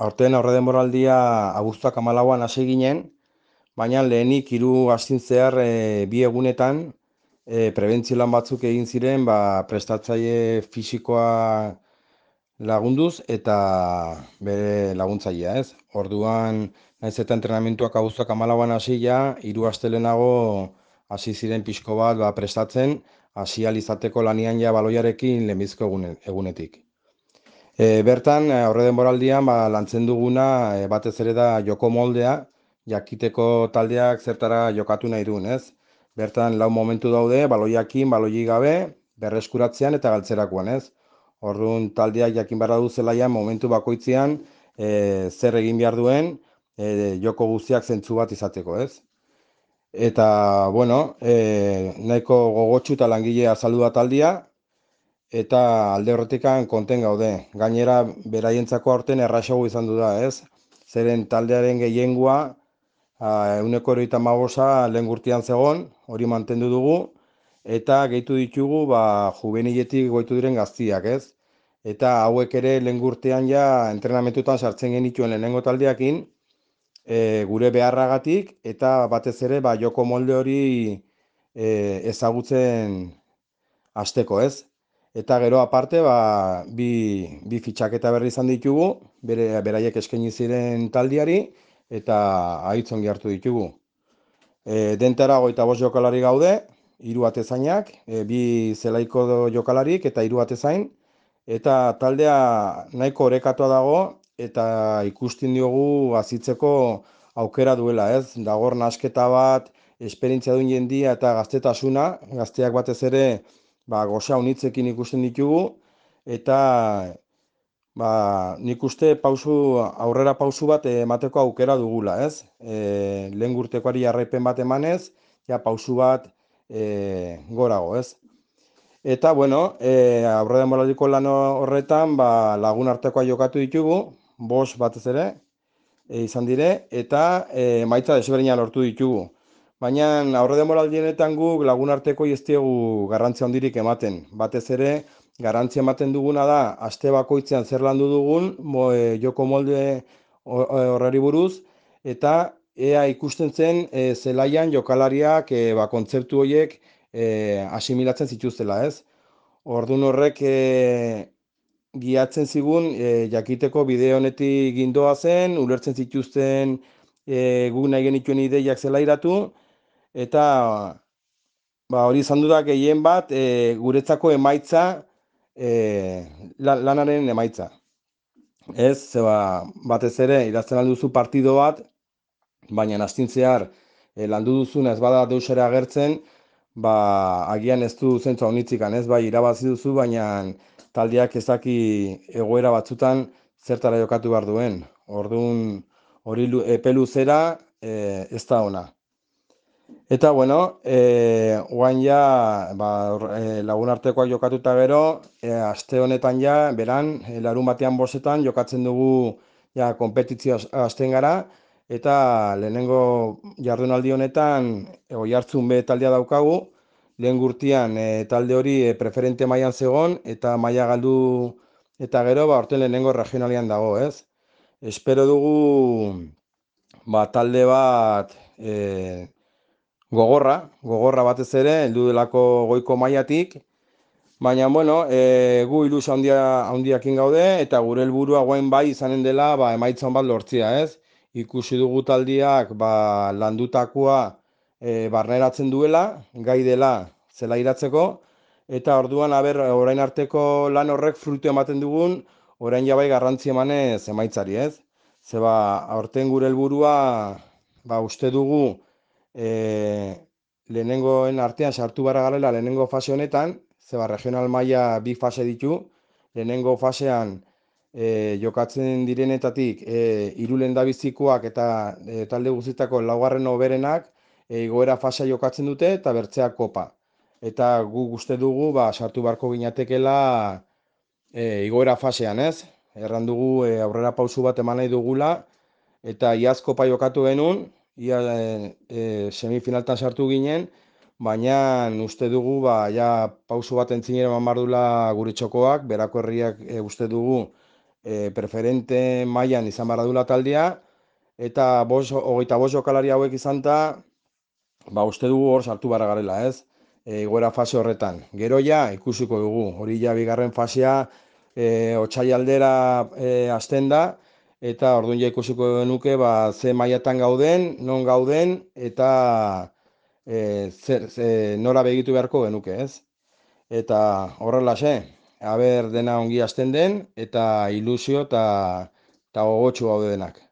Aurten aurre denboraldia abuztuak amalauan hasi ginen, baina lehenik hiru astin zehar e, bi egunetan e, prebentzio lan batzuk egin ziren ba, prestatzaile fisikoa lagunduz eta bere laguntzailea, ez? Orduan, naiz eta entrenamentuak abuztuak amalauan hasi ja, hiru astelenago hasi ziren pixko bat ba, prestatzen, hasi izateko lanian ja baloiarekin lehenbizko egunetik. E, bertan, e, aurre denboraldian, ba, lantzen duguna e, batez ere da joko moldea, jakiteko taldeak zertara jokatu nahi duen, ez? Bertan, lau momentu daude, baloiakin, baloi gabe, berreskuratzean eta galtzerakoan, ez? Orduan, taldeak jakin barra du zelaian momentu bakoitzean e, zer egin behar duen e, joko guztiak zentzu bat izateko, ez? Eta, bueno, e, nahiko gogotxu eta langilea azaldu taldia, eta alde horretikan konten gaude. Gainera, beraientzako aurten erraxago izan du da, ez? Zeren taldearen gehiengoa, euneko hori magosa lehen gurtian zegon, hori mantendu dugu, eta gehitu ditugu, ba, juveniletik goitu diren gaztiak, ez? Eta hauek ere lehen gurtean ja entrenamentutan sartzen genituen lehenengo taldeakin, e, gure beharragatik, eta batez ere, ba, joko molde hori e, ezagutzen hasteko, ez? Eta gero aparte, ba, bi, bi fitxaketa berri izan ditugu, bere, beraiek eskaini ziren taldiari, eta ahitzon hartu ditugu. E, dentara goita bost jokalari gaude, hiru atezainak, e, bi zelaiko jokalarik eta hiru atezain, eta taldea nahiko orekatua dago, eta ikusten diogu azitzeko aukera duela, ez? Dagor nasketa bat, esperientzia duen jendia eta gaztetasuna, gazteak batez ere, ba, goza unitzekin ikusten ditugu, eta ba, nik uste pausu, aurrera pausu bat emateko aukera dugula, ez? E, lehen gurtekoari jarraipen bat emanez, ja pausu bat e, gorago, ez? Eta, bueno, e, aurre den lan horretan, ba, lagun artekoa jokatu ditugu, bos batez ere, e, izan dire, eta e, maitza desberdina lortu ditugu. Baina aurre demoraldienetan guk lagun arteko iztiegu garrantzia handirik ematen. Batez ere, garrantzia ematen duguna da, aste bakoitzean zer landu dugun, mo, e, joko molde horrari buruz, eta ea ikusten zen e, zelaian jokalariak e, ba, kontzeptu horiek e, asimilatzen zituztela, ez? Ordun horrek e, giatzen zigun e, jakiteko bideo honetik gindoa zen, ulertzen zituzten e, guk nahi genituen ideiak zelairatu, eta ba, hori izan dudak gehien bat e, guretzako emaitza e, lanaren emaitza. Ez, zeba, batez ere, idazten alduzu partido bat, baina astintzear e, landu duzuna ez bada deusera agertzen, ba, agian ez du zentzu honitzikan, ez, bai, irabazi duzu, baina taldeak ezaki egoera batzutan zertara jokatu behar duen. Orduan, hori epelu zera e, ez da ona. Eta bueno, e, oain ja, ba, e, lagun artekoak jokatuta gero, e, aste honetan ja, beran, e, larun batean bosetan, jokatzen dugu ja, kompetizio hasten gara, eta lehenengo jardunaldi honetan, ego jartzun be taldea daukagu, lehen gurtian e, talde hori e, preferente mailan zegon, eta maila galdu eta gero, ba, orten lehenengo regionalian dago, ez? Espero dugu, ba, talde bat, e, gogorra, gogorra batez ere, heldu delako goiko mailatik, baina, bueno, e, gu ilus handia, handiakin gaude, eta gure helburua guain bai izanen dela, ba, emaitzan bat lortzia, ez? Ikusi dugu taldiak, ba, landutakoa e, barneratzen duela, gai dela zela iratzeko, eta orduan, aber, orain arteko lan horrek frutu ematen dugun, orain jabai garrantzi emanez emaitzari, ez? Zeba, aurten gure helburua, ba, uste dugu, e, lehenengoen artean sartu barra garela lehenengo fase honetan, zeba regional maila bi fase ditu, lehenengo fasean e, jokatzen direnetatik e, irulen dabizikoak eta e, talde guztietako laugarren oberenak e, igoera fasea jokatzen dute eta bertzea kopa. Eta gu guzti dugu ba, sartu barko ginatekela e, igoera fasean ez. Erran dugu e, aurrera pausu bat eman nahi dugula eta iazkopa jokatu genuen, ia e, e, semifinaltan sartu ginen, baina uste dugu ba, ja, pausu bat entzinera mamardula gure txokoak, berako herriak e, uste dugu e, preferente mailan izan barra taldea, eta bos, hogeita bost jokalari hauek izan da, ba uste dugu hor sartu barra garela, ez? E, igoera fase horretan. Gero ja, ikusiko dugu, hori ja bigarren fasea e, aldera e, azten da, eta orduan ja ikusiko genuke ba, ze mailatan gauden, non gauden, eta e, zer, ze, nora begitu beharko genuke, ez? Eta horrelaxe, haber dena ongi hasten den, eta ilusio eta, eta gogotsu gaude denak.